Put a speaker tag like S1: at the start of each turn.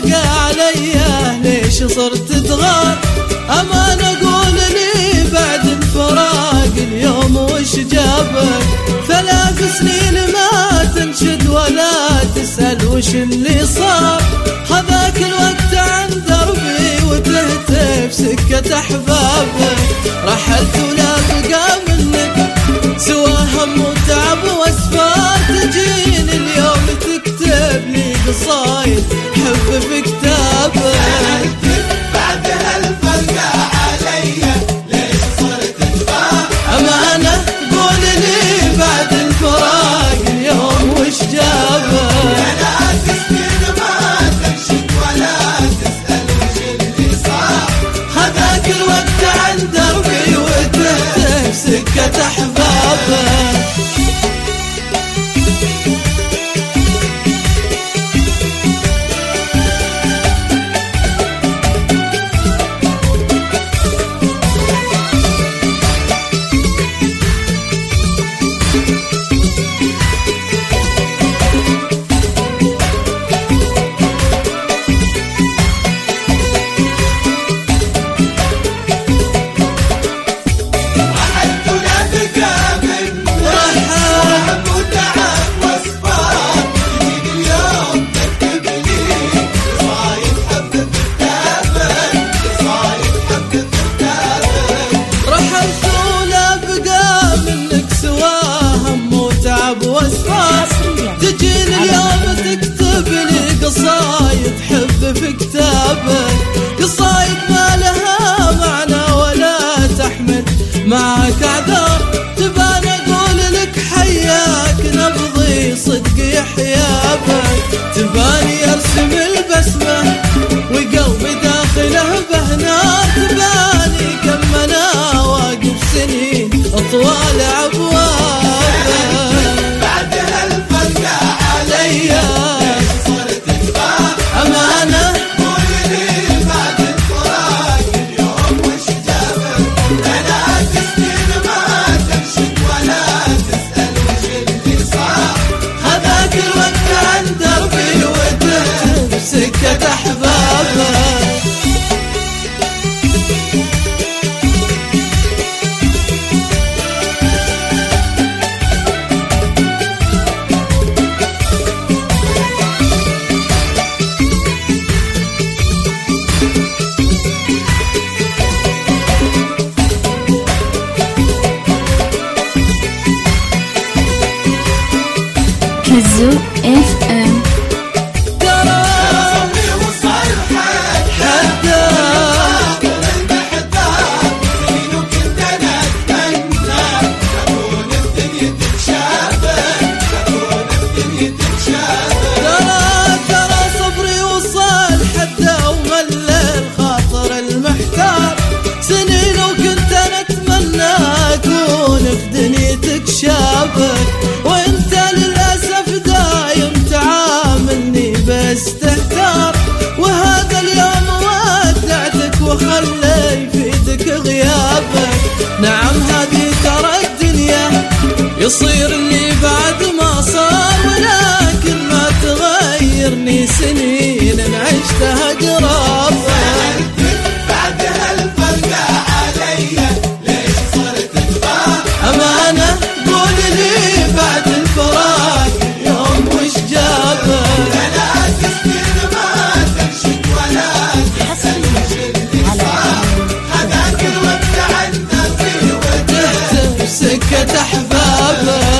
S1: تلقى عليا ليش صرت تغار؟
S2: اما نقول لي بعد الفراق اليوم وش جابك؟
S1: ثلاث سنين ما تنشد ولا تسأل وش اللي صار؟
S2: هذاك الوقت عن دربي وتهتف سكة أحبابك.
S1: رحلت ولا بقى
S2: منك سوى هم وتعب وأسفار. تجيني اليوم تكتب لي قصايد. Zoo يصيرني بعد ما صار ولكن ما تغيرني سنين عشتها قراب
S1: بعد هالفرقة
S2: ليش
S1: صرت قول لي بعد الفراق يوم وش لا ما وش اللي صار
S2: هذاك الوقت
S1: في
S2: أحباب Muhammed